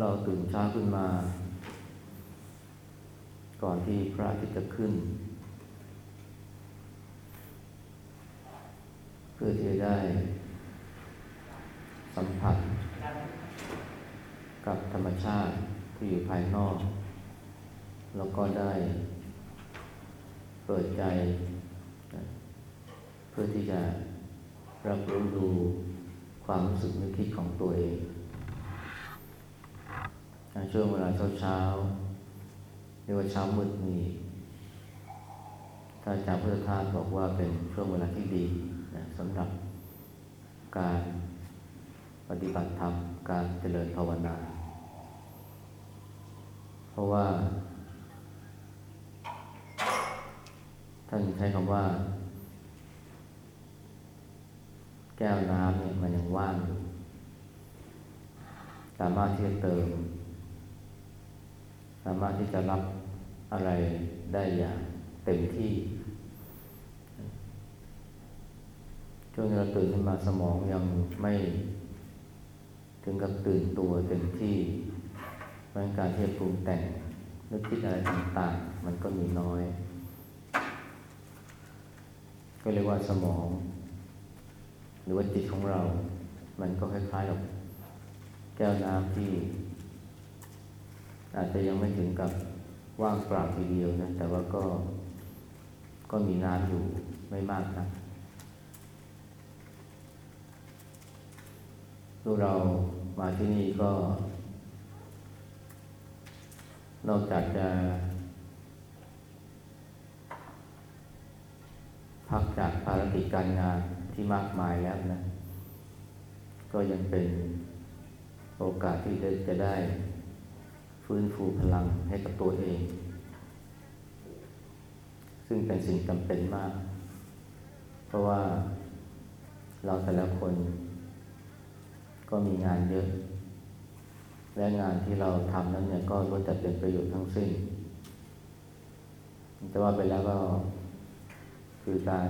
เราตื่นเช้าขึ้นมา ก่อนที่พระอาทิตย์จะขึ้น เพื่อที่จะได้ สัมผัส กับธรรมชาติที่อยู่ภายนอก แล้วก็ได้ เปิดใจ เพื่อที่จะรับรู้ดูความรู้สึกนึกคิดของตัวเอง ช่วงเวลาเช้าเช้าๆเรียกว่าเช้ามืดนี่ถ้าอาจารย์พุทธทาสบอกว่าเป็นช่วงเวลาที่ดีนะสำหรับการปฏิบัติธรรม การเจริญภาวนา เพราะว่า ท่านใช้คำว่า แก้วน้ำเนี่ยมันยังว่างสามารถที่จะเติม สามารถที่จะรับอะไรได้อย่างเต็มที่ ช่วงที่เราตื่นขึ้นมาสมองยังไม่ ถึงกับตื่นตัวเต็มที่เพราะการที่จะปรุงแต่งนึกคิดอะไรต่างๆ มันก็มีน้อย ก็เรียกว่าสมอง หรือว่าจิตของเรา มันก็คล้ายๆกับแก้วน้ำที่ อาจจะยังไม่ถึงกับว่างเปล่าทีเดียวนะ แต่ว่าก็ก็มีน้ำอยู่ไม่มากนะดูเรามาที่นี่ก็ นอกจากจะ พักจากภารกิจการงานที่มากมายแล้วนะ ก็ยังเป็นโอกาสที่จะได้ ฟื้นฟูพลังให้กับตัวเอง ซึ่งเป็นสิ่งจำเป็นมาก เพราะว่าเราแต่ละคน ก็มีงานเยอะ และงานที่เราทำนั้นเนี่ยก็ล้วนแต่เป็นประโยชน์ทั้งสิ้นแต่ว่าไปแล้วก็คือการ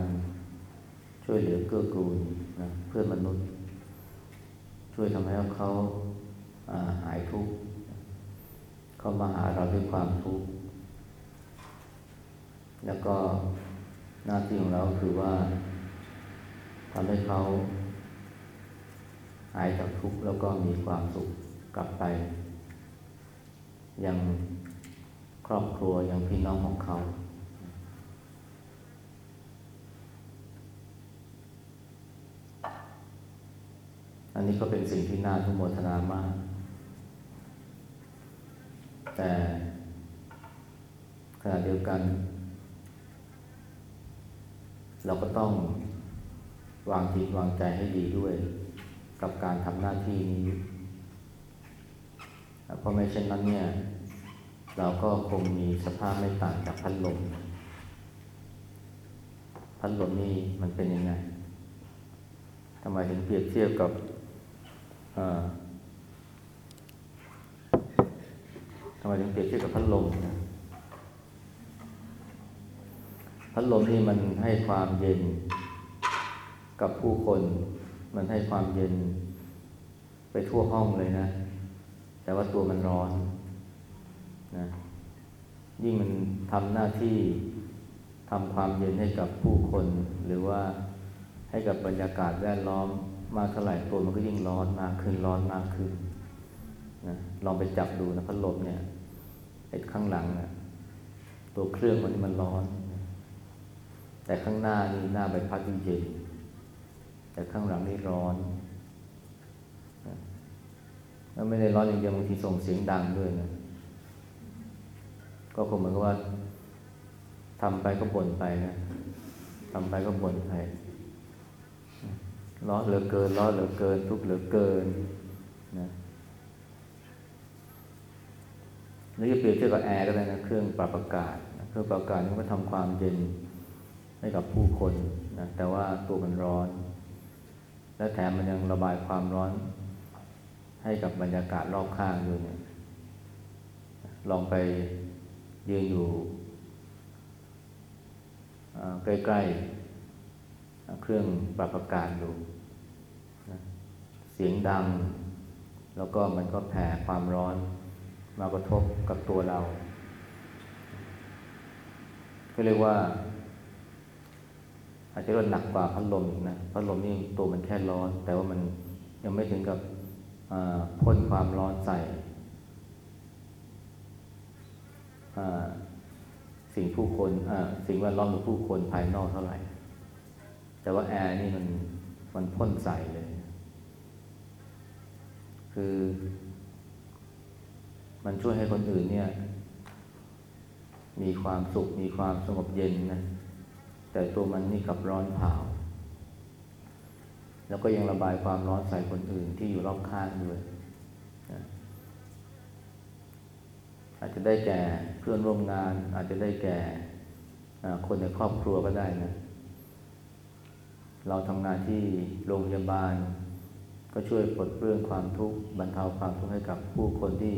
ช่วยเหลือเกื้อกูลนะเพื่อนมนุษย์ ช่วยทำให้เขาหายทุกข์ เข้ามาหาเราด้วยความทุกข์แล้วก็หน้าที่ของเราคือว่าทำให้เขาหายจากทุกข์แล้วก็มีความสุขกลับไป ยังครอบครัวยังพี่น้องของเขา อันนี้ก็เป็นสิ่งที่น่าทุโมทนามาก แต่ขณะเดียวกัน เราก็ต้องวางจิตวางใจให้ดีด้วย กับการทำหน้าที่นี้เพราะไม่เช่นนั้นเนี่ย เราก็คงมีสภาพไม่ต่างจากพัดลมพัดลมนี่มันเป็นยังไงทำไมถึงเปรียบเทียบกับทำไมถึงเปรียบเทียบกับพัดลมนะพัดลมนี่มันให้ความเย็นกับผู้คน มันให้ความเย็นไปทั่วห้องเลยนะ แต่ว่าตัวมันร้อนนะยิ่งมันทำหน้าที่ทำความเย็นให้กับผู้คน หรือว่าให้กับบรรยากาศแวดล้อมมากเท่าไหร่ตัวมันก็ยิ่งร้อนมากขึ้นร้อนมากขึ้นนะลองไปจับดูนะพัดลมเนี่ย ไอ้ข้างหลังนะตัวเครื่องมันนี่มันร้อน แต่ข้างหน้านี่หน้าใบพัดยิ่งเย็น แต่ข้างหลังนี่ร้อนแล้วไม่ได้ร้อนอย่างเดียวบางทีส่งเสียงดังด้วยนะก็คงเหมือนกับว่าทำไปก็บ่นไปนะทำไปก็บ่นไปร้อนเหลือเกินร้อนเหลือเกิน ทุกข์เหลือเกินนะ หรือจะเปรียบเทียบกับแอร์ก็ได้นะเครื่องปรับอากาศเครื่องปรับอากาศมันก็ทำความเย็นให้กับผู้คนนะแต่ว่าตัวมันร้อน และแถมมันยังระบายความร้อน ให้กับบรรยากาศรอบข้างด้วยเนี่ยลองไปยืนอยู่ใกล้ๆ เครื่องปรับอากาศดูนะเสียงดัง แล้วก็มันก็แผ่ความร้อน มากระทบกับตัวเราก็เรียกว่า อาจจะร้อนหนักกว่าพัดลมนะพัดลมนี่ตัวมันแค่ร้อน แต่ว่ามันยังไม่ถึงกับพ่นความร้อนใส่สิ่งผู้คนสิ่งแวดล้อมหรือผู้คนภายนอกเท่าไหร่ แต่ว่าแอร์นี่มันมันพ่นใส่เลย คือ มันช่วยให้คนอื่นเนี่ย มีความสุข มีความสงบเย็นนะ แต่ตัวมันนี่กลับร้อนเผา แล้วก็ยังระบายความร้อนใส่คนอื่นที่อยู่รอบข้างด้วยนะอาจจะได้แก่เพื่อนร่วมงาน อาจจะได้แก่คนในครอบครัวก็ได้นะ เราทำงานที่โรงพยาบาล ก็ช่วยปลดเปลื้องความทุกข์บรรเทาความทุกข์ให้กับผู้คนที่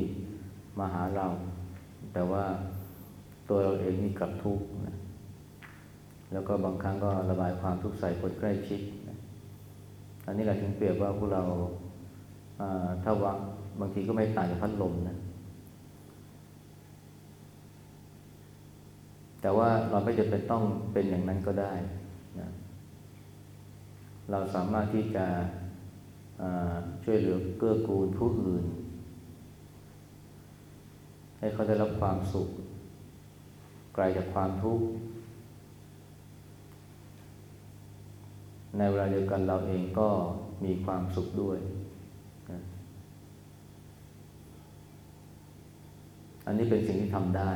มาหาเรา แต่ว่าตัวเราเองนี่กลับทุกข์นะแล้วก็บางครั้งก็ระบายความทุกข์ใส่คนใกล้ชิดนะอันนี้แหละถึงเปรียบว่าพวกเราถ้าว่าบางทีก็ไม่ต่างจากพัดลมนะ แต่ว่าเราไม่จำเป็นต้องเป็นอย่างนั้นก็ได้นะเราสามารถที่จะช่วยเหลือเกื้อกูลผู้อื่น ให้เขาได้รับความสุข ไกลจากความทุกข์ ในเวลาเดียวกันเราเองก็มีความสุขด้วย อันนี้เป็นสิ่งที่ทำได้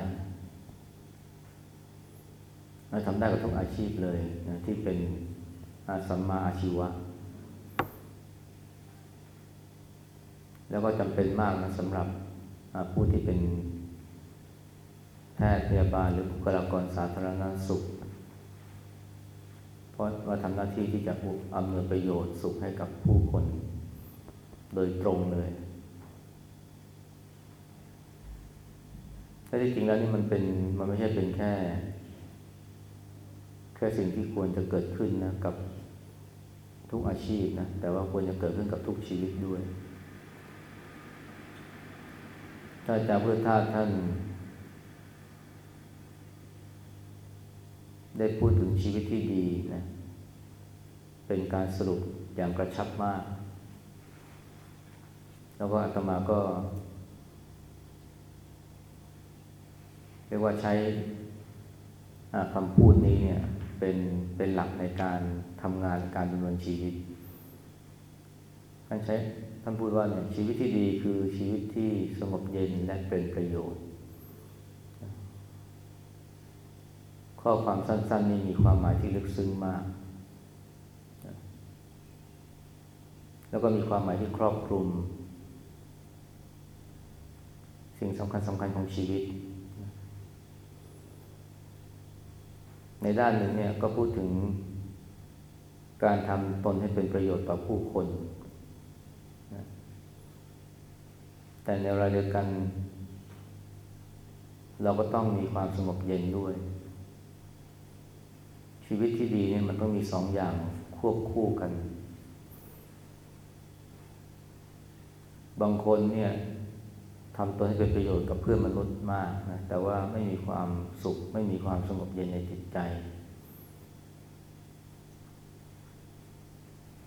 เราทำได้กับทุกอาชีพเลยนะที่เป็นอาสัมมาอาชีวะ แล้วก็จำเป็นมากนะสำหรับผู้ที่เป็น แพทย์พยาบาลหรือบุคลากรสาธารณสุข เพราะว่าทำหน้าที่ที่จะอำนวยประโยชน์สุขให้กับผู้คน โดยตรงเลยแต่ที่จริงแล้วนี่มันเป็นมันไม่ใช่เป็นแค่ แค่สิ่งที่ควรจะเกิดขึ้นนะกับทุกอาชีพนะแต่ว่าควรจะเกิดขึ้นกับทุกชีวิตด้วยถ้าอาจารย์พุทธทาสท่าน ได้พูดถึงชีวิตที่ดีนะเป็นการสรุปอย่างกระชับมาก แล้วก็อาตมาก็เรียกว่าใช้คำพูดนี้เนี่ยเป็นเป็นหลักในการทำงานการดำเนินชีวิตท่านใช้ท่านพูดว่าเนี่ยชีวิตที่ดีคือชีวิตที่สงบเย็นและเป็นประโยชน์ ข้อความสั้น ๆ นี้มีความหมายที่ลึกซึ้งมาก แล้วก็มีความหมายที่ครอบคลุม สิ่งสำคัญสำคัญของชีวิต ในด้านหนึ่งเนี่ยก็พูดถึงการทำตนให้เป็นประโยชน์ต่อผู้คน แต่ในเวลาเดียวกัน เราก็ต้องมีความสงบเย็นด้วย ชีวิตที่ดีเนี่ยมันต้องมีสองอย่างควบคู่กัน บางคนเนี่ยทำตัวให้เป็นประโยชน์กับเพื่อนมนุษย์มากนะแต่ว่าไม่มีความสุขไม่มีความสงบเย็นในจิตใจ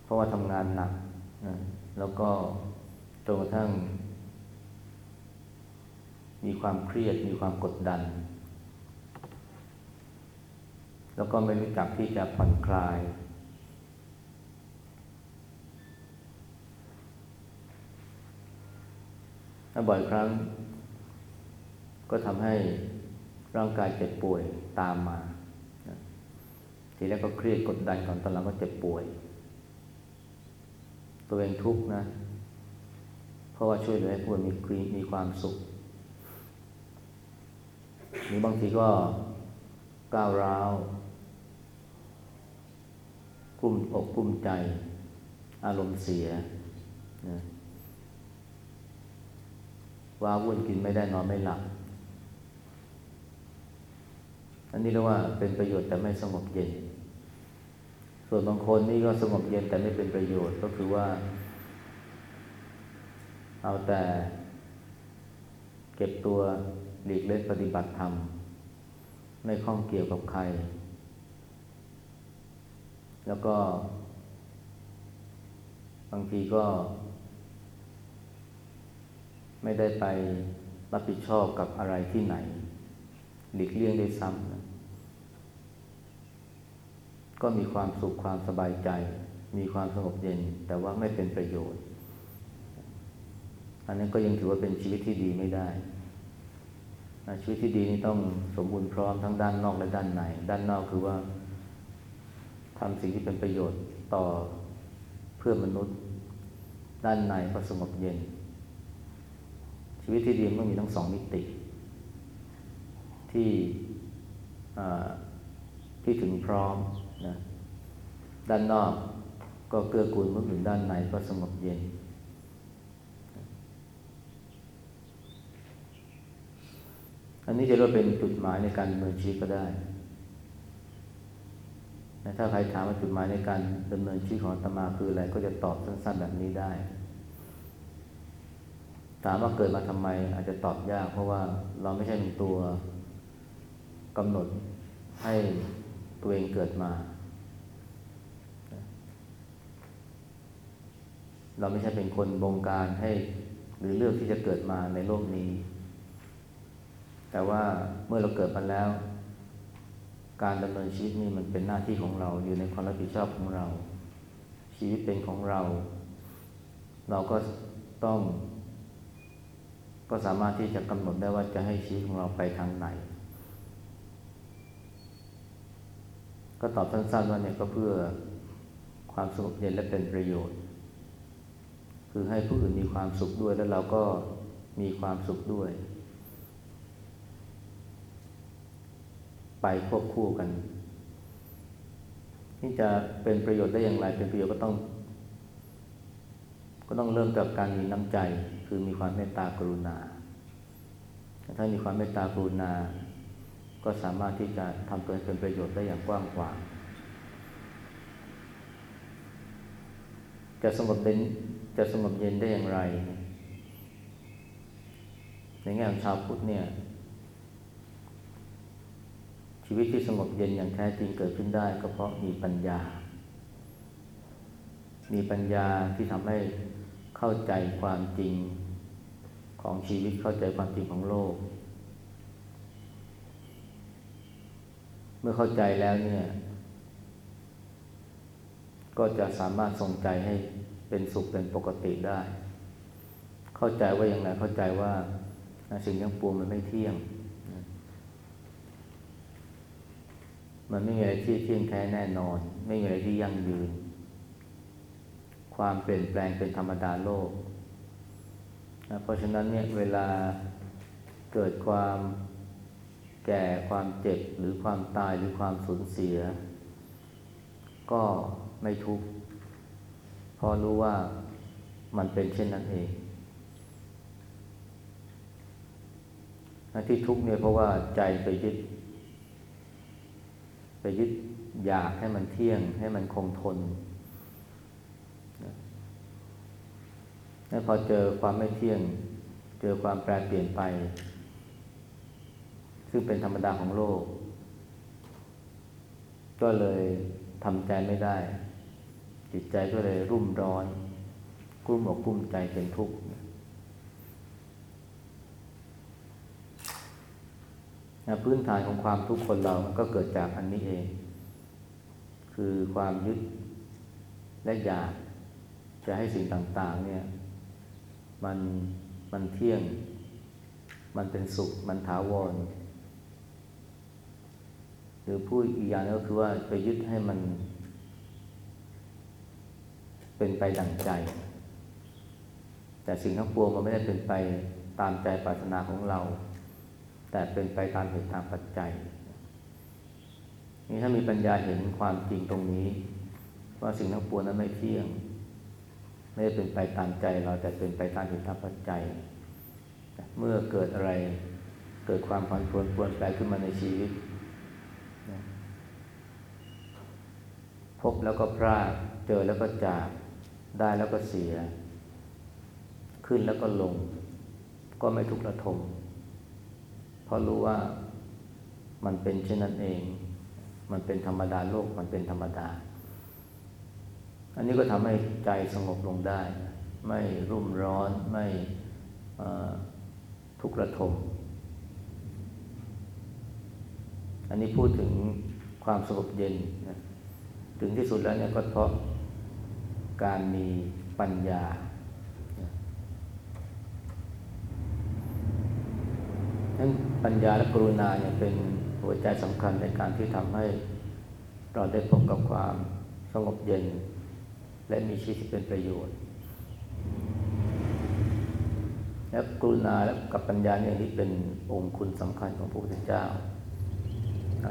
เพราะว่าทำงานหนักนะแล้วก็จนกระทั่ง มีความเครียดมีความกดดัน แล้วก็ไม่รู้จักที่จะผ่อนคลาย บ่อยครั้ง ก็ทำให้ร่างกายเจ็บป่วยตามมา ทีแรกก็เครียดกดดันก่อนตอนหลังก็เจ็บป่วย ตัวเองทุกข์นะ เพราะว่าช่วยเหลือให้ผู้มีมีความสุขหรือบางทีก็ก้าวร้าว กลุ้มอกกลุ้มใจ อารมณ์เสียนะว้าวุ่นกินไม่ได้นอนไม่หลับ อันนี้เรียกว่าเป็นประโยชน์แต่ไม่สงบเย็น ส่วนบางคนนี่ก็สงบเย็นแต่ไม่เป็นประโยชน์ก็คือว่า เอาแต่เก็บตัวหลีกเล่นปฏิบัติธรรม ไม่ข้องเกี่ยวกับใคร แล้วก็ บางทีก็ ไม่ได้ไปรับผิดชอบกับอะไรที่ไหน หลีกเลี่ยงได้ซ้ำนะก็มีความสุขความสบายใจ มีความสงบเย็น แต่ว่าไม่เป็นประโยชน์ อันนั้นก็ยังถือว่าเป็นชีวิตที่ดีไม่ได้ชีวิตที่ดีนี่ต้องสมบูรณ์พร้อมทั้งด้านนอกและด้านใน ด้านนอกคือว่า ทำสิ่งที่เป็นประโยชน์ต่อเพื่อนมนุษย์ ด้านในก็สงบเย็น ชีวิตที่ดีมันมีทั้งสองมิติ ที่ที่ถึงพร้อมนะด้านนอกก็เกื้อกูลเมื่อถึงด้านในก็สงบเย็น อันนี้จะเรียกว่าเป็นจุดหมายในการดำเนินชีวิตก็ได้ ถ้าใครถามว่าจุดหมายในการดำเนินชีวิตของตมาคืออะไรก็จะตอบสั้นๆแบบนี้ได้ ถามว่าเกิดมาทำไมอาจจะตอบยาก เพราะว่าเราไม่ใช่เป็นตัวกำหนดให้ตัวเองเกิดมา เราไม่ใช่เป็นคนบงการให้หรือเลือกที่จะเกิดมาในโลกนี้ แต่ว่าเมื่อเราเกิดมาแล้ว การดำเนินชีวิตนี่มันเป็นหน้าที่ของเราอยู่ในความรับผิดชอบของเรา ชีวิตเป็นของเรา เราก็ต้อง ก็สามารถที่จะกำหนดได้ว่าจะให้ชีวิตของเราไปทางไหน ก็ตอบสั้นๆว่าเนี่ยก็เพื่อความสงบเย็นและเป็นประโยชน์ คือให้ผู้อื่นมีความสุขด้วยแล้วเราก็มีความสุขด้วย ไปควบคู่กัน ที่จะเป็นประโยชน์ได้อย่างไร เป็นประโยชน์ก็ต้อง ก็ต้องเริ่มกับการมีน้ำใจ คือมีความเมตตากรุณา ถ้ามีความเมตตากรุณา ก็สามารถที่จะทำตัวให้เป็นประโยชน์ได้อย่างกว้างขวางจะสงบเย็นจะสงบเย็นได้อย่างไร ในแง่ของชาวพุทธเนี่ย ชีวิตที่สงบเย็นอย่างแท้จริงเกิดขึ้นได้ ก็เพราะมีปัญญา มีปัญญาที่ทำให้เข้าใจความจริงของชีวิตเข้าใจความจริงของโลก เมื่อเข้าใจแล้วเนี่ย ก็จะสามารถทรงใจให้เป็นสุขเป็นปกติได้ เข้าใจว่าอย่างไรเข้าใจว่าสิ่งทั้งปวงมันไม่เที่ยง มันไม่มีอะไรที่เที่ยงแท้แน่นอน ไม่มีอะไรที่ยั่งยืน ความเปลี่ยนแปลงเป็นธรรมดาโลกนะเพราะฉะนั้นเนี่ยเวลาเกิดความแก่ความเจ็บหรือความตายหรือความสูญเสีย ก็ไม่ทุกข์เพราะรู้ว่ามันเป็นเช่นนั้นเองที่ทุกข์เนี่ยเพราะว่าใจไปยึด ยึดอยากให้มันเที่ยง ให้มันคงทนแล้วพอเจอความไม่เที่ยง เจอความแปรเปลี่ยนไป ซึ่งเป็นธรรมดาของโลก ก็เลยทำใจไม่ได้ จิตใจก็เลยรุ่มร้อน กลุ้มอกกลุ้มใจเป็นทุกข์ พื้นฐานของความทุกข์คนเรามันก็เกิดจากอันนี้เอง คือความยึดและอยากจะให้สิ่งต่าง ๆ เนี่ย มันมันเที่ยง มันเป็นสุข มันถาวร หรือพูดอีกอย่างก็คือว่าไปยึดให้มัน เป็นไปดั่งใจ แต่สิ่งทั้งปวงมันไม่ได้เป็นไปตามใจปรารถนาของเรา แต่เป็นไปตามเหตุตามปัจจัย นี่ถ้ามีปัญญาเห็นความจริงตรงนี้ ว่าสิ่งทั้งปวงนั้นไม่เที่ยง ไม่ได้เป็นไปตามใจเราแต่เป็นไปตามเหตุตามปัจจัย เมื่อเกิดอะไรเกิดความผันผวนปวนแปรขึ้นมาในชีวิตพบแล้วก็พลาดเจอแล้วก็จากได้แล้วก็เสีย ขึ้นแล้วก็ลง ก็ไม่ทุกข์ระทม เพราะรู้ว่ามันเป็นเช่นนั้นเอง มันเป็นธรรมดาโลกมันเป็นธรรมดา อันนี้ก็ทำให้ใจสงบลงได้ ไม่รุ่มร้อนไม่ทุกข์ระทมอันนี้พูดถึงความสงบเย็นนะถึงที่สุดแล้วเนี่ยก็เพราะการมีปัญญา นั้นปัญญาและกรุณาเนี่ยเป็นหัวใจสำคัญในการที่ทำให้เราได้พบกับความสงบเย็น และมีชีวิตที่เป็นประโยชน์ และกรุณาและกับปัญญาเนี่ยนี่เป็นองค์คุณสำคัญของพระพุทธเจ้า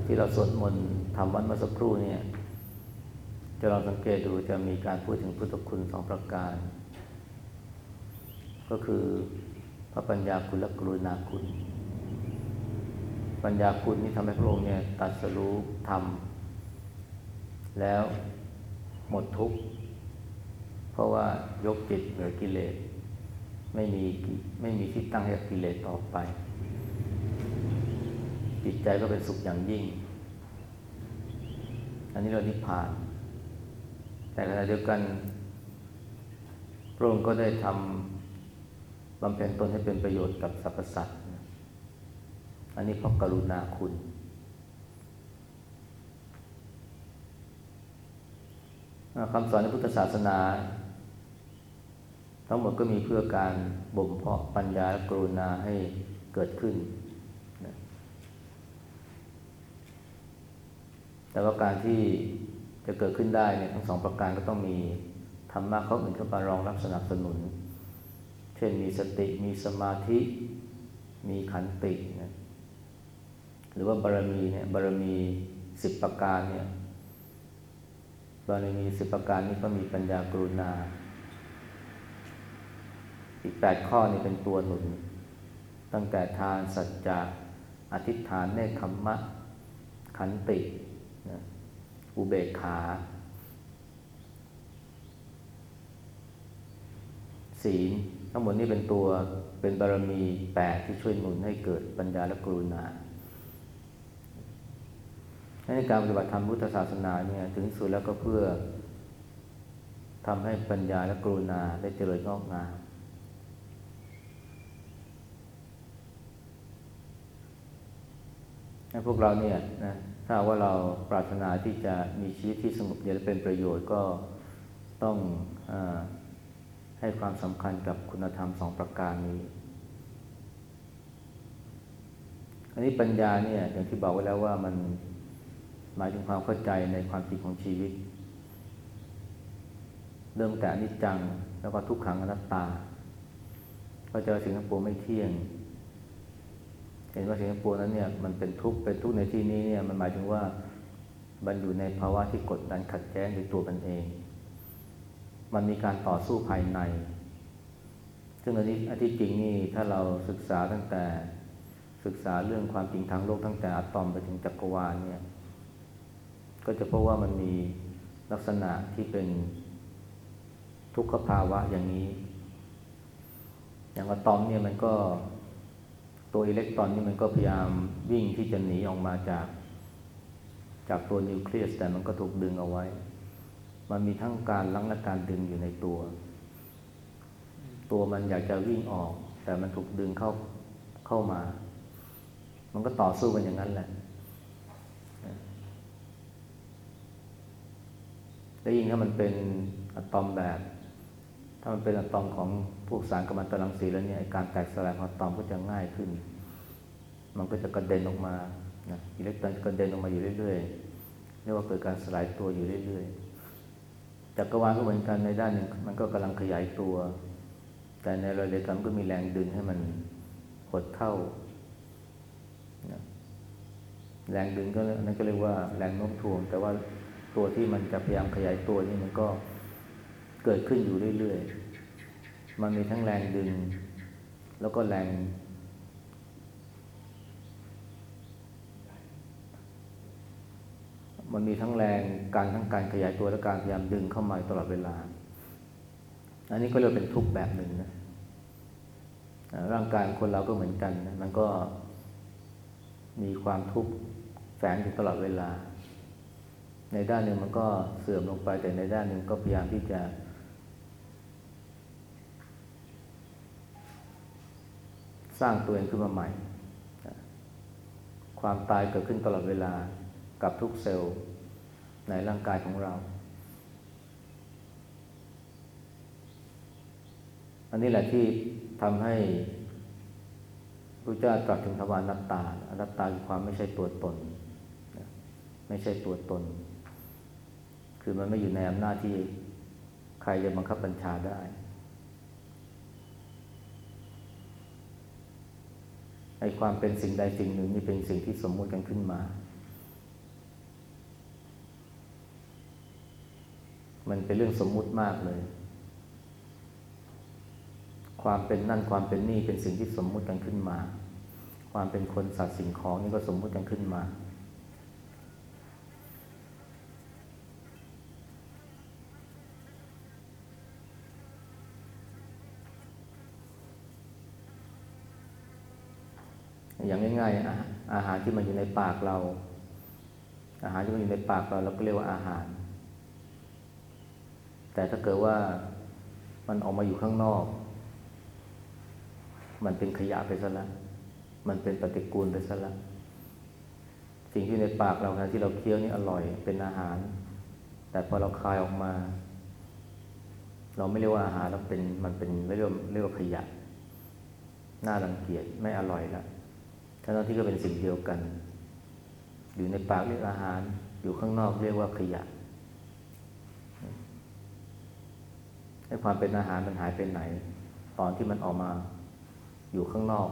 ที่เราสวดมนต์ทำวันเมื่อสักครู่เนี่ยจะลองสังเกตดูจะมีการพูดถึงพุทธคุณสองประการ ก็คือพระปัญญาคุณและกรุณาคุณ ปัญญาคุณนี่ทำให้พระองค์เนี่ยตัดสรู้ทำแล้วหมดทุกข์ เพราะว่ายกจิตเหนือกิเลส ไม่มีไม่มีที่ตั้งให้กิเลสต่อไป จิตใจก็เป็นสุขอย่างยิ่ง อันนี้เรานิพพาน แต่ขณะเดียวกันพระองค์ก็ได้ทำบำเพ็ญตนให้เป็นประโยชน์กับสรรพสัตว์ อันนี้เพราะกรุณาคุณ คำสอนในพุทธศาสนา ทั้งหมดก็มีเพื่อการบ่มเพาะปัญญาและกรุณาให้เกิดขึ้น แต่ว่าการที่จะเกิดขึ้นได้เนี่ยทั้งสองประการก็ต้องมีธรรมะเขาอื่นเข้ามารองรับสนับสนุน เช่นมีสติมีสมาธิ มีขันตินะ หรือว่าบารมีเนี่ยบารมีสิบประการเนี่ยบารมีสิบประการนี้ก็มีปัญญากรุณา อีกแปดข้อนี่เป็นตัวหนุน ตั้งแต่ทานสัจจะอธิษฐานเนคขมมะ ขันตินะอุเบกขาศีลทั้งหมดนี้เป็นตัวเป็นบารมีแปดที่ช่วยหนุนให้เกิดปัญญาและกรุณา ในการปฏิบัติธรรมพุทธศาสนาเนี่ยถึงสุดแล้วก็เพื่อทำให้ปัญญาและกรุณาได้เจริญงอกงามให้พวกเราเนี่ยนะถ้าว่าเราปรารถนาที่จะมีชีวิตที่สงบเย็นและเป็นประโยชน์ก็ต้องอให้ความสำคัญกับคุณธรรมสองประการนี้ อันนี้ปัญญาเนี่ยอย่างที่บอกไว้แล้วว่ามัน หมายถึงความเข้าใจในความจริงของชีวิต เริ่มแต่อนิจจังแล้วก็ทุกขังอนัตตา ก็เจอสิ่งทั้งปวงไม่เที่ยง เห็นว่าสิ่งทั้งปวงนั้นเนี่ยมันเป็นทุกข์เป็นทุกข์ในที่นี้เนี่ยมันหมายถึงว่ามันอยู่ในภาวะที่กดดันขัดแย้งในตัวมันเอง มันมีการต่อสู้ภายใน ซึ่งอันนี้อันที่จริงนี่ถ้าเราศึกษาตั้งแต่ศึกษาเรื่องความจริงทางโลกตั้งแต่อะตอมไปถึงจักรวาลเนี่ย ก็จะพบว่ามันมีลักษณะที่เป็นทุกขภาวะอย่างนี้ อย่างอะตอมเนี่ยมันก็ตัวอิเล็กตรอนนี่มันก็พยายามวิ่งที่จะหนีออกมาจาก จากตัวนิวเคลียส แต่มันก็ถูกดึงเอาไว้ มันมีทั้งการลังและการดึงอยู่ในตัว ตัวมันอยากจะวิ่งออก แต่มันถูกดึงเข้าเข้ามา มันก็ต่อสู้กันอย่างนั้นแหละ แล้วยิ่งถ้ามันเป็นอะตอมแบบ ถ้ามันเป็นอะตอมของพวกสารกัมมันตรังสีแล้วเนี่ยการแตกสลายของอะตอมก็จะง่ายขึ้น มันก็จะกระเด็นออกมานะอิเล็กตรอนกระเด็นออกมาอยู่เรื่อยๆเรียกว่าเกิดการสลายตัวอยู่เรื่อยๆจักรวาลก็เหมือนกันในด้านหนึ่งมันก็กำลังขยายตัว แต่ในระดับเดียวกันก็มีแรงดึงให้มันหดเข้านะแรงดึงก็นั่นก็เรียกว่าแรงโน้มถ่วง แต่ว่า ตัวที่มันจะพยายามขยายตัวนี่มันก็เกิดขึ้นอยู่เรื่อยๆ มันมีทั้งแรงดึง แล้วก็แรง มันมีทั้งแรงการทั้งการขยายตัวและการพยายามดึงเข้ามาตลอดเวลา อันนี้ก็เรียกเป็นทุกข์แบบหนึ่งนะร่างกายคนเราก็เหมือนกันนะมันก็มีความทุกข์แฝงอยู่ตลอดเวลา ในด้านหนึ่งมันก็เสื่อมลงไป แต่ในด้านหนึ่งก็พยายามที่จะ สร้างตัวเองขึ้นมาใหม่ ความตายเกิดขึ้นตลอดเวลากับทุกเซลล์ในร่างกายของเรา อันนี้แหละที่ทำให้พระเจ้าตรัสถึงทวารนัตตาอนัตตาคือความไม่ใช่ตัวตน ไม่ใช่ตัวตน คือมันไม่อยู่ในอำนาจที่ใครจะบังคับบัญชาได้ ไอ้ความเป็นสิ่งใดสิ่งหนึ่งนี่เป็นสิ่งที่สมมุติกันขึ้นมา มันเป็นเรื่องสมมุติมากเลย ความเป็นนั่นความเป็นนี่เป็นสิ่งที่สมมุติกันขึ้นมา ความเป็นคนสัตว์สิ่งของนี่ก็สมมุติกันขึ้นมา อย่างง่ายๆ อาหารที่มันอยู่ในปากเรา อาหารที่มันอยู่ในปากเราเราก็เรียกว่าอาหาร แต่ถ้าเกิดว่ามันออกมาอยู่ข้างนอก มันเป็นขยะไปซะแล้วมันเป็นปฏิกูลไปซะแล้วสิ่งที่ในปากเรานะที่เราเคี้ยวนี่อร่อยเป็นอาหาร แต่พอเราคายออกมา เราไม่เรียกว่าอาหารเราเป็นมันเป็นเรียกว่าเรียกว่าขยะน่ารังเกียจไม่อร่อยละ ทั้งที่ก็เป็นสิ่งเดียวกัน อยู่ในปากเรียกอาหาร อยู่ข้างนอกเรียกว่าขยะให้ความเป็นอาหารมันหายไปไหน ตอนที่มันออกมาอยู่ข้างนอก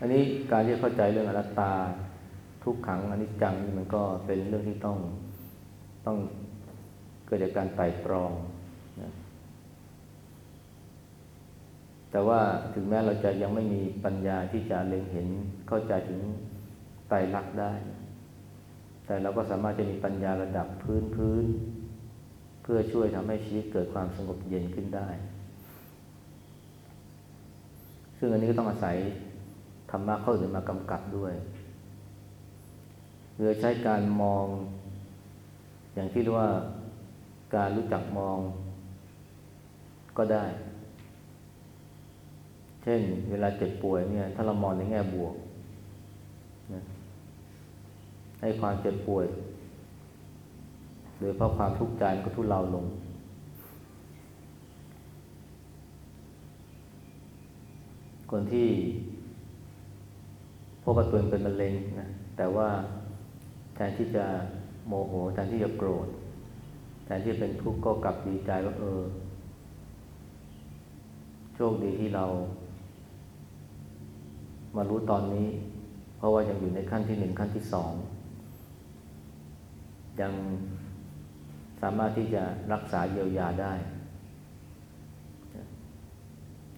อันนี้การที่เข้าใจเรื่องอนัตตาทุกขังอนิจจังนี่มันก็เป็นเรื่องที่ต้องต้องเกิดจากการไต่ตรองนะ แต่ว่าถึงแม้เราจะยังไม่มีปัญญาที่จะเล็งเห็นเข้าใจถึงไตรลักษณ์ได้ แต่เราก็สามารถจะมีปัญญาระดับพื้นพื้น เพื่อช่วยทำให้ชีวิตเกิดความสงบเย็นขึ้นได้ ซึ่งอันนี้ก็ต้องอาศัยธรรมะเข้าถึงมากำกับด้วยหรือใช้การมอง อย่างที่เรียกว่าการรู้จักมองก็ได้ เช่น เวลาเจ็บป่วยเนี่ย ถ้าเรามองในแง่บวกนะให้ความเจ็บป่วย โดยเพราะความทุกข์ใจก็ทุเลาลง คนที่พบว่าตัวเองเป็นมะเร็งนะแต่ว่าแทนที่จะโมโหแทนที่จะโกรธแทนที่จะเป็นทุกข์ก็กลับดีใจว่าเออ โชคดีที่เรา มารู้ตอนนี้ เพราะว่ายังอยู่ในขั้นที่หนึ่งขั้นที่สองยังสามารถที่จะรักษาเยียวยาได้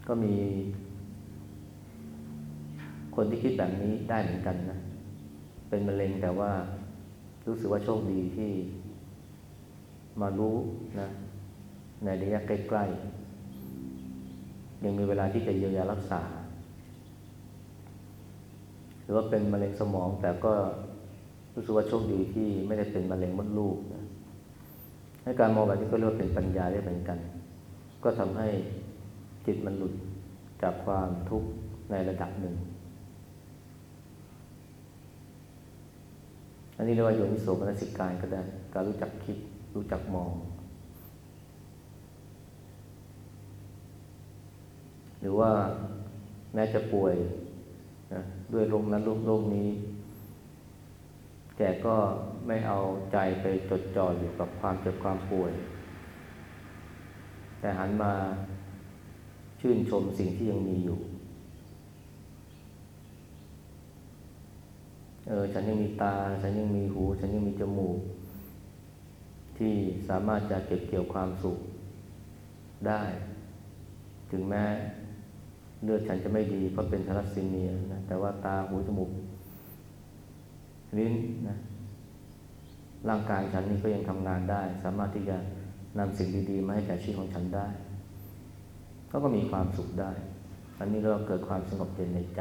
ก็มี คนที่คิดแบบนี้ได้เหมือนกันนะ เป็นมะเร็งแต่ว่ารู้สึกว่าโชคดีที่มารู้นะ ในระยะใกล้ๆ ยังมีเวลาที่จะเยียวยารักษา รือว่าเป็นมะเร็งสมอง แต่ก็รู้สึกว่าโชคดีที่ไม่ได้เป็นมะเร็งมดลูกนะให้การมองแบบนี้ก็เรียกว่าเป็นปัญญาได้เหมือนกัน ก็ทำให้จิตมันหลุดจากความทุกข์ในระดับหนึ่ง อันนี้เรียกว่าโยนิโสมนสิการก็ได้ การรู้จักคิดรู้จักมอง หรือว่าแม้จะป่วย นะด้วยโรคนั้นโรคโรคนี้แต่ก็ไม่เอาใจไปจดจ่ออยู่กับความเจ็บความป่วย แต่หันมาชื่นชมสิ่งที่ยังมีอยู่ เออฉันยังมีตา ฉันยังมีหู ฉันยังมีจมูก ที่สามารถจะเก็บเกี่ยวความสุขได้ ถึงแม้ เลือดฉันจะไม่ดีเพราะเป็นทารัสซีเมียนะแต่ว่าตาหูจมูกลิ้นนะร่างกายฉันนี่ก็ยังทำงานได้ สามารถที่จะนำสิ่งดีๆมาให้แก่ชีวิตของฉันได้เขาก็มีความสุขได้ อันนี้เราเกิดความสงบเย็นในใจ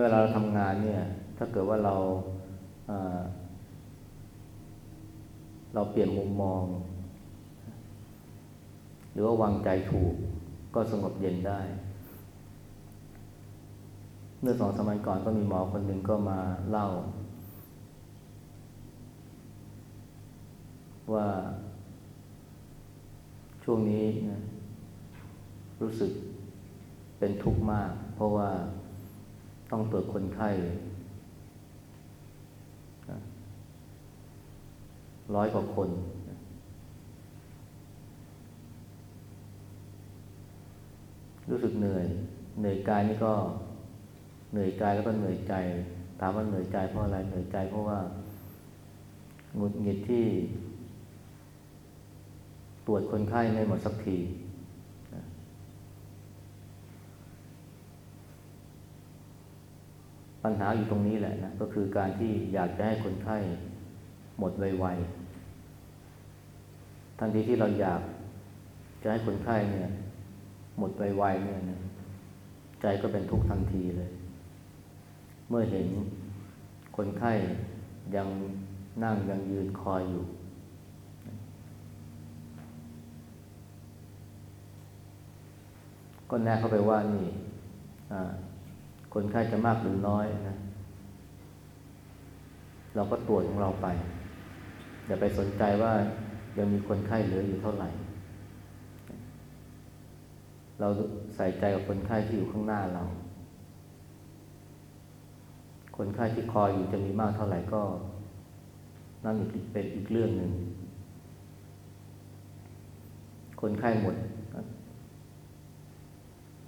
เวลาเราทำงานเนี่ย ถ้าเกิดว่าเรา เราเปลี่ยนมุมมอง หรือว่าวางใจถูกก็สงบเย็นได้ เมื่อสองสมัยก่อนก็มีหมอคนหนึ่งก็มาเล่า ว่าช่วงนี้นะรู้สึกเป็นทุกข์มาก เพราะว่าต้องตรวจคนไข้ ร้อยกว่าคน รู้สึกเหนื่อย เหนื่อยกายนี่ก็เหนื่อยกายแล้วก็เหนื่อยใจ ถามว่าเหนื่อยใจเพราะอะไร เหนื่อยใจเพราะว่าหงุดหงิดที่ ตรวจคนไข้ไม่หมดสักทีปัญหาอยู่ตรงนี้แหละนะ ก็คือการที่อยากจะให้คนไข้หมดไวๆ ทันทีที่เราอยากจะให้คนไข้เนี่ย หมดไวๆเนี่ยนะใจก็เป็นทุกข์ทันทีเลย เมื่อเห็นคนไข้ยังนั่งยังยืนคอยอยู่ ก็แน่เข้าไปว่านี่คนไข้จะมากหรือน้อยนะ เราก็ตรวจของเราไป อย่าไปสนใจว่า ยังมีคนไข้เหลืออยู่เท่าไหร่ เราใส่ใจกับคนไข้ที่อยู่ข้างหน้าเรา คนไข้ที่คอยอยู่จะมีมากเท่าไหร่ก็นั่นเป็นอีกเรื่องหนึ่ง คนไข้หมด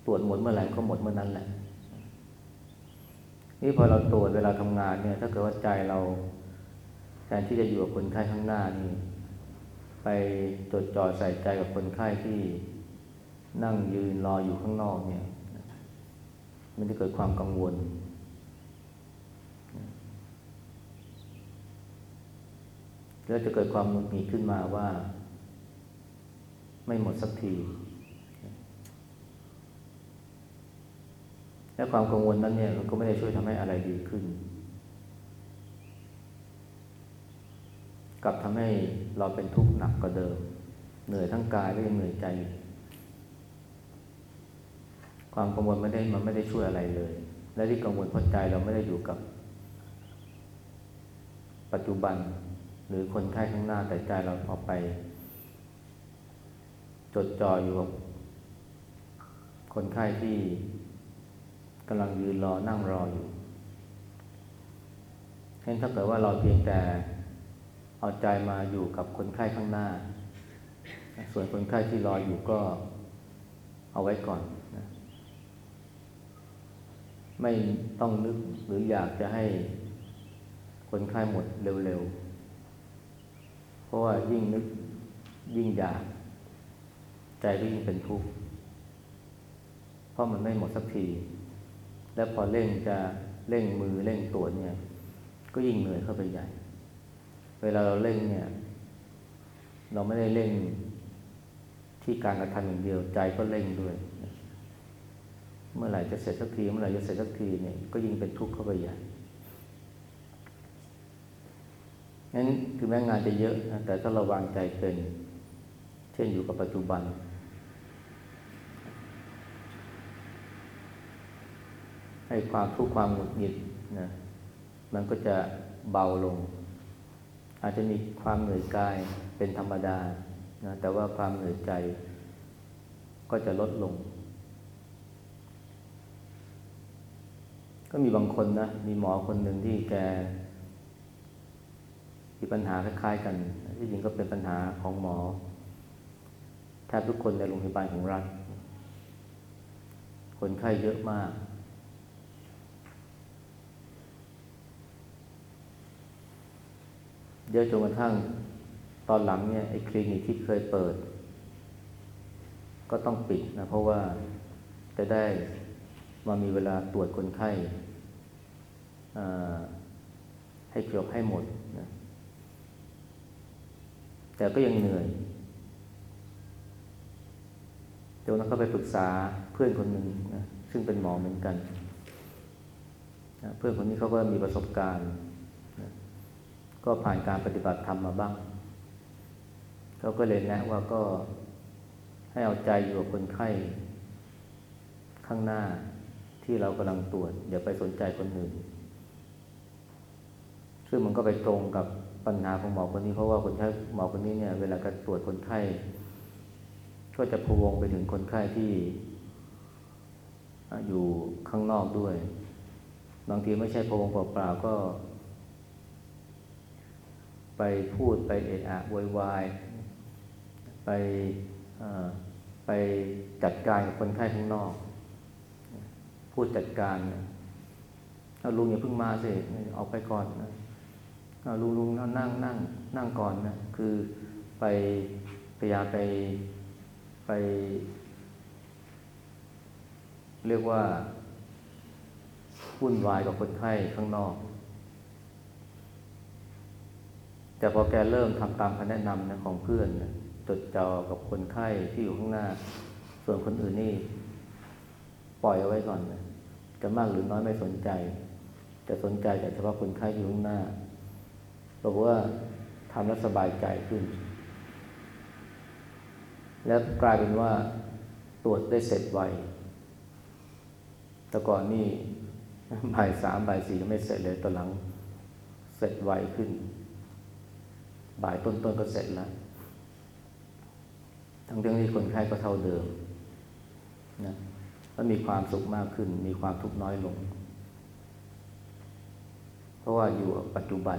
ตรวจหมดเมื่อไหร่ก็หมดเมื่อนั้นแหละ นี่พอเราตรวจเวลาทำงานเนี่ย ถ้าเกิดว่าใจเราแทนที่จะอยู่กับคนไข้ข้างหน้านี่ ไปจดจ่อใส่ใจกับคนไข้ที่นั่งยืนรออยู่ข้างนอกเนี่ยมันจะเกิดความกังวล แล้วจะเกิดความหงุดหงิดขึ้นมาว่า ไม่หมดสักที และความกังวลนั้นเนี่ยมันก็ไม่ได้ช่วยทำให้อะไรดีขึ้น กลับทำให้เราเป็นทุกข์หนักกว่าเดิม เหนื่อยทั้งกายและยังเหนื่อยใจ ความกังวลไม่ได้มันไม่ได้ช่วยอะไรเลย และที่กังวลเพราะใจเราไม่ได้อยู่กับ ปัจจุบัน หรือคนไข้ข้างหน้าแต่ใจเราออกไป จดจ่ออยู่กับคนไข้ที่กำลังยืนรอนั่งรออยู่เห็นถ้าเกิดว่าเราเพียงแต่ เอาใจมาอยู่กับคนไข้ข้างหน้า ส่วนคนไข้ที่รออยู่ก็เอาไว้ก่อนนะไม่ต้องนึกหรืออยากจะให้คนไข้หมดเร็วๆ เพราะว่ายิ่งนึกยิ่งอยาก ใจก็ยิ่งเป็นทุกข์เพราะมันไม่หมดสักที และพอเร่งจะเร่งมือเร่งตัวเนี่ย ก็ยิ่งเหนื่อยเข้าไปใหญ่ เวลาเราเร่งเนี่ย เราไม่ได้เร่งที่การกระทำอย่างเดียวใจก็เร่งด้วย เมื่อไหร่จะเสร็จสักทีเมื่อไหร่จะเสร็จสักทีเนี่ยก็ยิ่งเป็นทุกข์เข้าไปใหญ่งั้นถึงแม้งานจะเยอะนะแต่ถ้าเราวางใจเป็น เช่นอยู่กับปัจจุบัน ให้ความทุกข์ความหงุดหงิดนะมันก็จะเบาลง อาจจะมีความเหนื่อยกายเป็นธรรมดานะแต่ว่าความเหนื่อยใจก็จะลดลง ก็มีบางคนนะ มีหมอคนหนึ่งที่แกมีปัญหาคล้ายๆกันที่จริงก็เป็นปัญหาของหมอแทบทุกคนในโรงพยาบาลของรัฐ คนไข้เยอะมาก เยอะจนกระทั่งตอนหลังเนี่ยไอ้คลินิกที่เคยเปิด ก็ต้องปิดนะเพราะว่าจะได้มามีเวลาตรวจคนไข้ให้เกือบให้หมดนะแต่ก็ยังเหนื่อยจนนั้นก็ไปปรึกษาเพื่อนคนหนึ่งนะซึ่งเป็นหมอเหมือนกันนะเพื่อนคนนี้เขาก็มีประสบการณ์ ก็ผ่านการปฏิบัติธรรมมาบ้าง เขาก็เลยแนะว่าก็ให้เอาใจอยู่กับคนไข้ข้างหน้าที่เรากำลังตรวจอย่าไปสนใจคนอื่น ซึ่งมันก็ไปตรงกับปัญหาของหมอคนนี้เพราะว่าคนไข้หมอคนนี้เนี่ย เวลาการตรวจคนไข้ก็จะพวงไปถึงคนไข้ที่ อยู่ข้างนอกด้วย บางทีไม่ใช่พวงเปล่าๆก็ ไปพูดไปเอะอะโวยวาย ไปไปจัดการกับคนไข้ข้างนอก พูดจัดการเอาลุงอย่าเพิ่งมาสิออกไปก่อนนะลุงลุงนั่งนั่งนั่งนั่งก่อนนะคือไปพยายามไปไป เรียกว่าวุ่นวายกับคนไข้ข้างนอก แต่พอแกเริ่มทำตามคำแนะนำนะของเพื่อนนะจดจ่อกับคนไข้ที่อยู่ข้างหน้า ส่วนคนอื่นนี่ ปล่อยเอาไว้ก่อนนะจะมากหรือน้อยไม่สนใจ จะสนใจแต่เฉพาะคนไข้อยู่ข้างหน้าบอกว่าทำแล้วสบายใจขึ้น แล้วกลายเป็นว่าตรวจได้เสร็จไวแต่ก่อนนี่บ่ายสามบ่ายสี่ก็ไม่เสร็จเลยตอนหลังเสร็จไวขึ้น บ่ายต้นๆก็เสร็จแล้ว ทั้งเรื่องที่คนไข้ก็เท่าเดิมนะแล้วมีความสุขมากขึ้น มีความทุกข์น้อยลง เพราะว่าอยู่ปัจจุบัน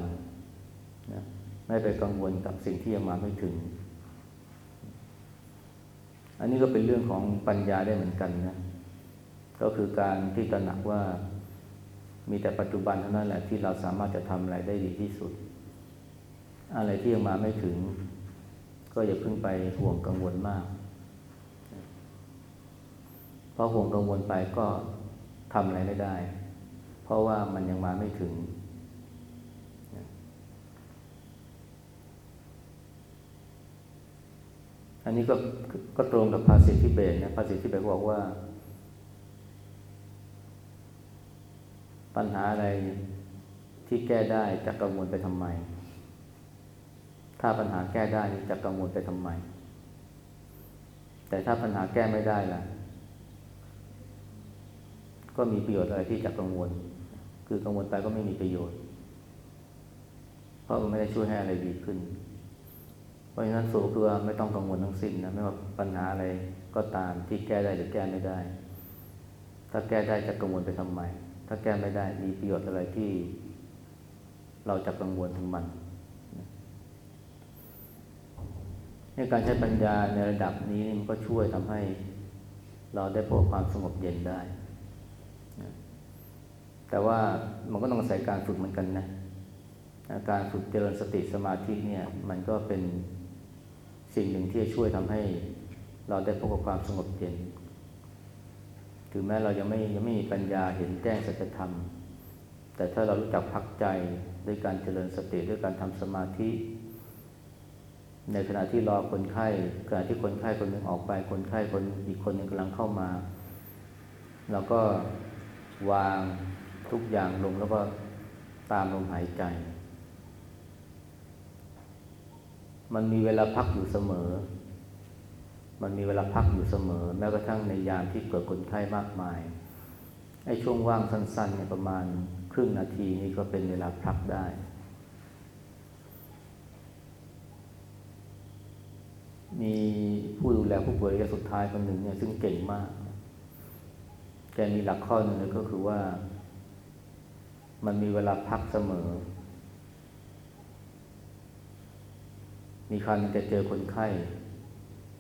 นะไม่ไปกังวลกับสิ่งที่ยังมาไม่ถึง อันนี้ก็เป็นเรื่องของปัญญาได้เหมือนกันนะ ก็คือการที่ตระหนักว่ามีแต่ปัจจุบันเท่านั้นแหละที่เราสามารถจะทำอะไรได้ดีที่สุด อะไรที่ยังมาไม่ถึง ก็อย่าเพิ่งไปห่วงกังวลมาก เพราะห่วงกังวลไปก็ทำอะไรไม่ได้ เพราะว่ามันยังมาไม่ถึง อันนี้ก็ก็ตรงกับภาษิตที่เบตนะภาษิตที่เบตบอกว่า ปัญหาอะไรที่แก้ได้จะกังวลไปทำไม ถ้าปัญหาแก้ได้จะกังวลไปทำไม แต่ถ้าปัญหาแก้ไม่ได้ล่ะ ก็มีประโยชน์อะไรที่จะกังวล คือกังวลไปก็ไม่มีประโยชน์ เพราะมันไม่ได้ช่วยให้อะไรดีขึ้น เพราะฉะนั้นสูคือว่าไม่ต้องกังวลทั้งสิ้นนะไม่ว่าปัญหาอะไรก็ตามที่แก้ได้หรือแก้ไม่ได้ ถ้าแก้ได้จะกังวลไปทำไม ถ้าแก้ไม่ได้มีประโยชน์อะไรที่ เราจะกังวลถึงมัน ในการใช้ปัญญาในระดับนี้มันก็ช่วยทำให้เราได้พบความสงบเย็นได้แต่ว่ามันก็ต้องอาศัยการฝึกเหมือนกันนะการฝึกเจริญสติสมาธิเนี่ย มันก็เป็นสิ่งหนึ่งที่จะช่วยทำให้เราได้พบกับความสงบเย็น ถึงแม้เรายังไม่ยังไม่มีปัญญาเห็นแจ้งสัจธรรม แต่ถ้าเรารู้จักพักใจด้วยการเจริญสติด้วยการทำสมาธิ ในขณะที่รอคนไข้ขณะที่คนไข้คนหนึ่งออกไป คนไข้คนอีกคนหนึ่งกำลังเข้ามาเราก็วางทุกอย่างลงแล้วก็ตามลมหายใจ มันมีเวลาพักอยู่เสมอ มันมีเวลาพักอยู่เสมอ แม้กระทั่งในยามที่เกิดคนไข้มากมายไอ้ช่วงว่างสั้นๆเนี่ยประมาณครึ่งนาทีนี่ก็เป็นเวลาพักได้ มีผู้ดูแลผู้ป่วยระยะสุดท้ายคนหนึ่งเนี่ยซึ่งเก่งมาก แกมีหลักข้อหนึ่งก็คือว่า มันมีเวลาพักเสมอ มีครั้งจะเจอคนไข้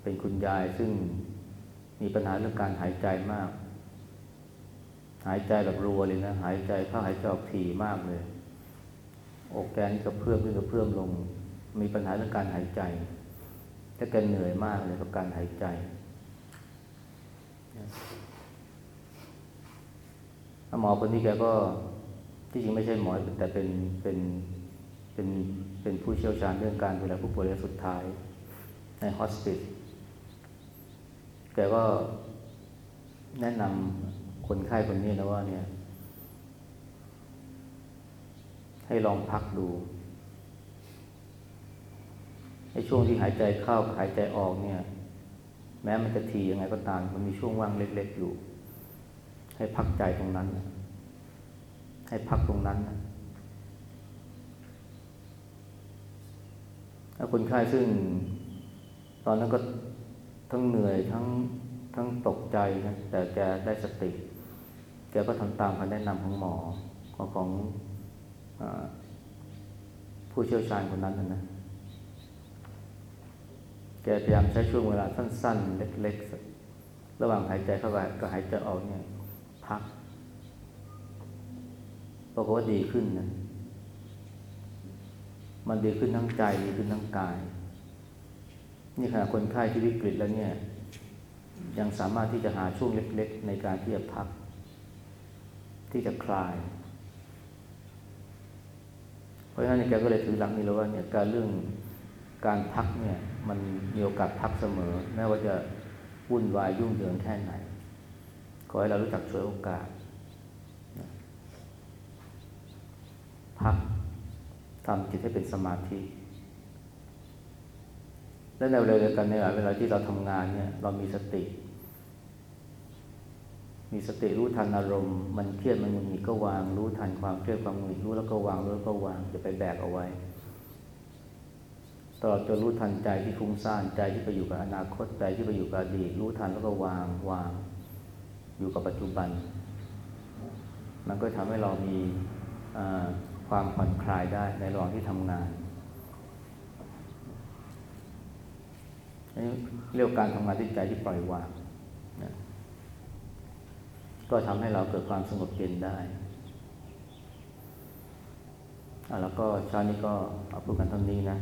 เป็นคุณยายซึ่งมีปัญหาเรื่องการหายใจมาก หายใจแบบรัวเลยนะ หายใจเข้าหายใจออกถี่มากเลย อกแกนกระเพื่อมขึ้นกระเพื่อมลง มีปัญหาเรื่องการหายใจ แต่แกเหนื่อยมากเลยกับการหายใจ หมอคนนี้แกก็ที่จริงไม่ใช่หมอแต่เป็นเป็นเป็นเป็นผู้เชี่ยวชาญเรื่องการดูแลผู้ป่วยระยะสุดท้าย ในฮอสปิสแกก็แนะนำคนไข้คนนี้นะว่าเนี่ย ให้ลองพักดู ในช่วงที่หายใจเข้าหายใจออกเนี่ย แม้มันจะทียังไงก็ตามมันมีช่วงว่างเล็ก ๆอยู่ ให้พักใจตรงนั้น ให้พักตรงนั้นถ้าคนไข้ซึ่ง ตอนนั้นก็ทั้งเหนื่อยทั้งทั้งตกใจนะแต่แกได้สติ แกก็ทำตามคำแนะนำของหมอของของอผู้เชี่ยวชาญคนนั้นนะ แกพยายามใช้ช่วงเวลาสั้น ๆ เล็ก ๆ ระหว่างหายใจเข้าไปกับหายใจออกเนี่ยพักปรากฏว่าดีขึ้นนะมันดีขึ้นทั้งใจดีขึ้นทั้งกาย นี่ขณะคนไข้ที่วิกฤตแล้วเนี่ย ยังสามารถที่จะหาช่วงเล็ก ๆ ในการที่จะพัก ที่จะคลาย เพราะฉะนั้นแกก็เลยถือหลักนี้แล้วว่าเนี่ยการเรื่อง การพักเนี่ยมันมีโอกาสพักเสมอ แม้ว่าจะวุ่นวายยุ่งเหยิงแค่ไหน ขอให้เรารู้จักช่วยโอกาส พักทำจิตให้เป็นสมาธิ และในเวลาเดียวกันในเวลาที่เราทำงานเนี่ยเรามีสติ มีสติรู้ทันอารมณ์ มันเครียดมันหงุดหงิดก็วาง รู้ทันความเครียดความหงุดหงิดรู้แล้วก็วางรู้แล้วก็วางจะไปแบกเอาไว้ ลอดจนรู้ทันใจที่ฟุ้งซ่านใจที่ไปอยู่กับอนาคตใจที่ไปอยู่กับอดีตรู้ทันแล้วก็วางวางอยู่กับปัจจุบัน มันก็ทำให้เรามีความผ่อนคลายได้ในระหว่างที่ทำงานนี่เรียกการทำงานที่ใจที่ปล่อยวางนะก็ทำให้เราเกิดความสงบเย็นได้แล้วก็เช้านี้ก็เอาพูดกันเท่านี้นะ